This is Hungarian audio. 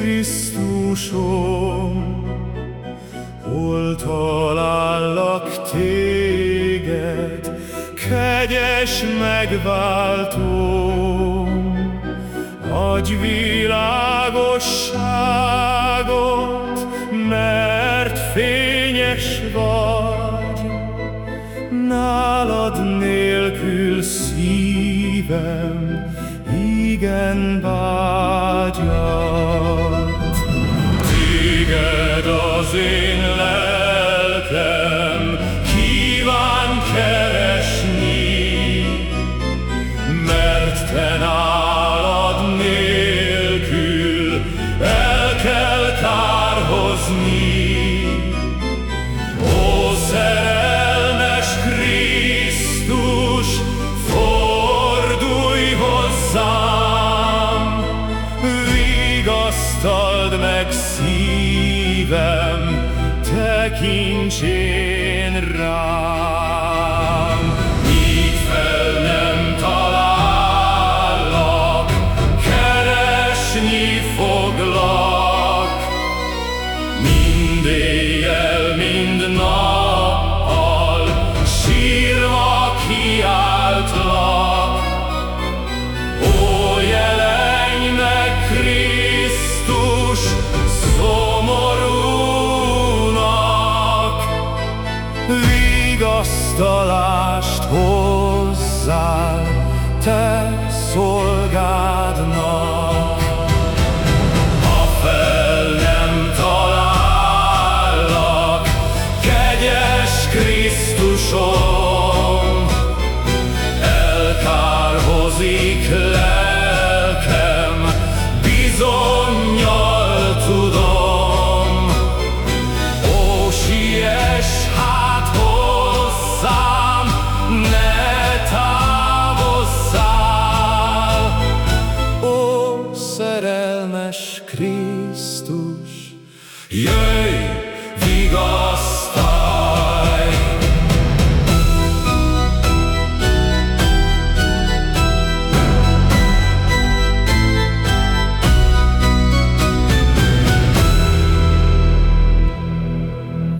Krisztusom, hol talállak téged, kegyes megváltom, adj világosságot, mert fényes vagy, nálad nélkül szívem igen vágyat. Az én lelkem kíván keresni, mert te nálad nélkül el kell kárhozni. Vigasztald meg szívem, tekints én rám. Hozzál te szolgádnak. Ha fel nem talállak, kegyes Krisztusom, elkárhozik le Krisztus. Jöjj!